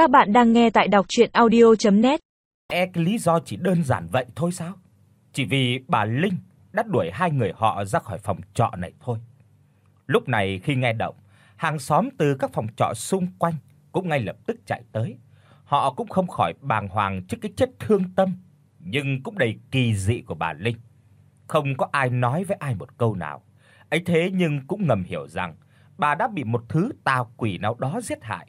Các bạn đang nghe tại đọc audio net E cái lý do chỉ đơn giản vậy thôi sao? Chỉ vì bà Linh đã đuổi hai người họ ra khỏi phòng trọ này thôi. Lúc này khi nghe động, hàng xóm từ các phòng trọ xung quanh cũng ngay lập tức chạy tới. Họ cũng không khỏi bàng hoàng trước cái chết thương tâm nhưng cũng đầy kỳ dị của bà Linh. Không có ai nói với ai một câu nào. Ấy thế nhưng cũng ngầm hiểu rằng bà đã bị một thứ tà quỷ nào đó giết hại.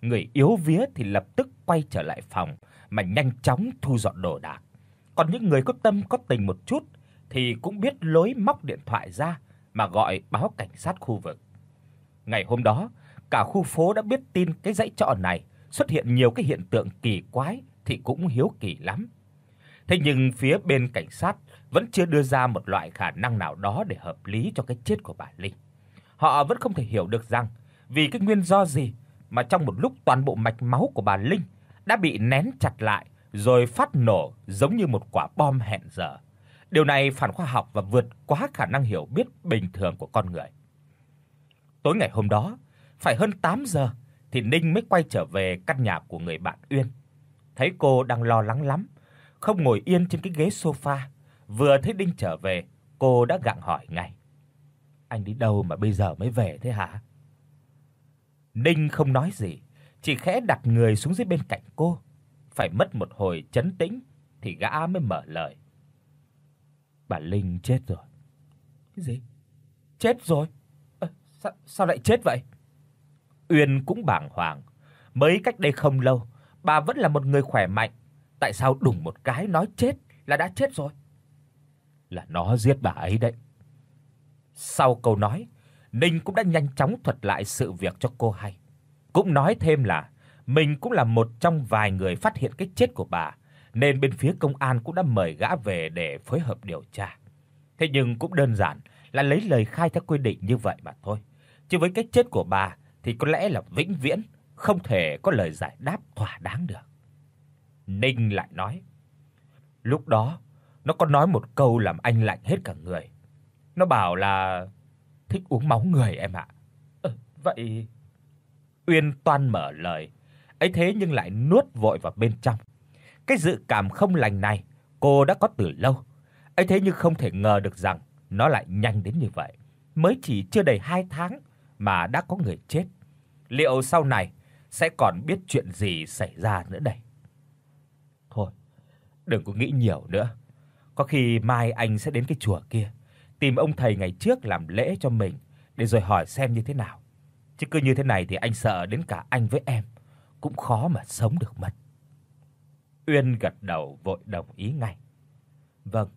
Người yếu vía thì lập tức quay trở lại phòng mà nhanh chóng thu dọn đồ đạc. Còn những người có tâm có tình một chút thì cũng biết lối móc điện thoại ra mà gọi báo cảnh sát khu vực. Ngày hôm đó, cả khu phố đã biết tin cái dãy trọ này xuất hiện nhiều cái hiện tượng kỳ quái thì cũng hiếu kỳ lắm. Thế nhưng phía bên cảnh sát vẫn chưa đưa ra một loại khả năng nào đó để hợp lý cho cái chết của bà Linh. Họ vẫn không thể hiểu được rằng vì cái nguyên do gì mà trong một lúc toàn bộ mạch máu của bà Linh đã bị nén chặt lại rồi phát nổ giống như một quả bom hẹn giờ. Điều này phản khoa học và vượt quá khả năng hiểu biết bình thường của con người. Tối ngày hôm đó, phải hơn 8 giờ thì Ninh mới quay trở về căn nhà của người bạn Uyên. Thấy cô đang lo lắng lắm, không ngồi yên trên cái ghế sofa, vừa thấy Đinh trở về, cô đã gặng hỏi ngay. Anh đi đâu mà bây giờ mới về thế hả? Ninh không nói gì, chỉ khẽ đặt người xuống dưới bên cạnh cô. Phải mất một hồi trấn tĩnh thì gã mới mở lời. Bà Linh chết rồi. Cái gì? Chết rồi? À, sao sao lại chết vậy? Uyên cũng bàng hoàng, mới cách đây không lâu, bà vẫn là một người khỏe mạnh, tại sao đùng một cái nói chết là đã chết rồi? Là nó giết bà ấy đấy. Sau câu nói, Ninh cũng đã nhanh chóng thuật lại sự việc cho cô hay. Cũng nói thêm là mình cũng là một trong vài người phát hiện cái chết của bà, nên bên phía công an cũng đã mời gã về để phối hợp điều tra. Thế nhưng cũng đơn giản là lấy lời khai theo quy định như vậy mà thôi. Chứ với cái chết của bà thì có lẽ là vĩnh viễn không thể có lời giải đáp thỏa đáng được. Ninh lại nói: "Lúc đó, nó có nói một câu làm anh lạnh hết cả người. Nó bảo là thích uống máu người em ạ." "Ờ, vậy..." Uyên toan mở lời, ấy thế nhưng lại nuốt vội vào bên trong. Cái dự cảm không lành này cô đã có từ lâu, ấy thế nhưng không thể ngờ được rằng nó lại nhanh đến như vậy. Mới chỉ chưa đầy 2 tháng mà đã có người chết. Liệu sau này sẽ còn biết chuyện gì xảy ra nữa đây? Thôi, đừng có nghĩ nhiều nữa. Có khi mai anh sẽ đến cái chùa kia, tìm ông thầy ngày trước làm lễ cho mình để rồi hỏi xem như thế nào. Chứ cứ như thế này thì anh sợ đến cả anh với em cũng khó mà sống được mất. Uyên gật đầu vội đồng ý ngay. Vâng,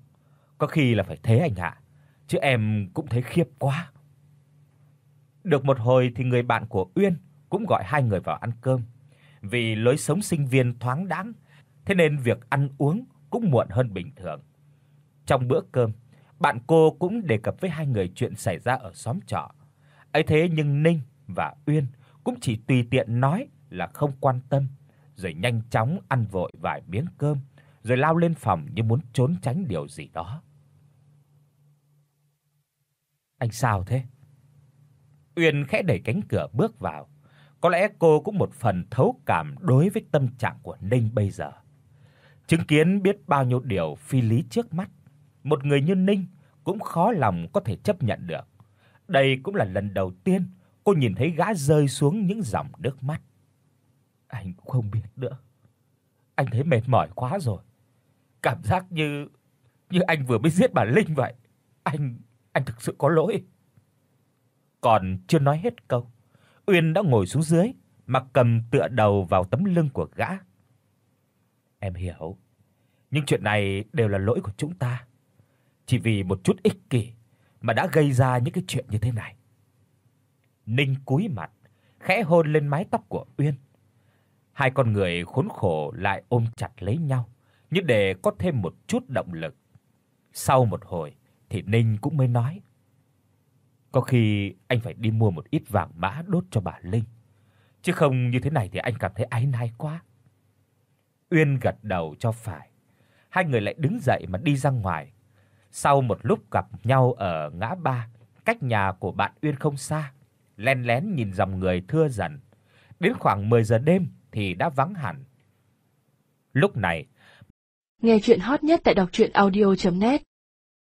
có khi là phải thế anh ạ, chứ em cũng thấy khiếp quá. Được một hồi thì người bạn của Uyên cũng gọi hai người vào ăn cơm. Vì lối sống sinh viên thoáng đãng, thế nên việc ăn uống cũng muộn hơn bình thường. Trong bữa cơm, bạn cô cũng đề cập với hai người chuyện xảy ra ở xóm trọ. Ấy thế nhưng Ninh và Uyên cũng chỉ tùy tiện nói là không quan tâm, rồi nhanh chóng ăn vội vài miếng cơm, rồi lao lên phòng như muốn trốn tránh điều gì đó. Anh sao thế? Uyên khẽ đẩy cánh cửa bước vào. Có lẽ cô cũng một phần thấu cảm đối với tâm trạng của Ninh bây giờ. Chứng kiến biết bao nhiêu điều phi lý trước mắt, một người như Ninh cũng khó lòng có thể chấp nhận được. Đây cũng là lần đầu tiên cô nhìn thấy gã rơi xuống những dòng nước mắt. Anh cũng không biết nữa. Anh thấy mệt mỏi quá rồi. Cảm giác như như anh vừa mới giết bà Linh vậy. Anh anh thực sự có lỗi. Còn chưa nói hết câu, Uyên đã ngồi xuống dưới mà cầm tựa đầu vào tấm lưng của gã. Em hiểu, nhưng chuyện này đều là lỗi của chúng ta. Chỉ vì một chút ích kỷ mà đã gây ra những cái chuyện như thế này. Ninh cúi mặt, khẽ hôn lên mái tóc của Uyên. Hai con người khốn khổ lại ôm chặt lấy nhau, như để có thêm một chút động lực. Sau một hồi thì Ninh cũng mới nói: "Có khi anh phải đi mua một ít vàng mã đốt cho bà Linh, chứ không như thế này thì anh cảm thấy áy náy quá." Uyên gật đầu cho phải. Hai người lại đứng dậy mà đi ra ngoài. Sau một lúc gặp nhau ở ngã ba, cách nhà của bạn Uyên không xa, lén lén nhìn dòng người thưa dần. Đến khoảng 10 giờ đêm thì đã vắng hẳn. Lúc này, Nghe chuyện hot nhất tại đọc audio net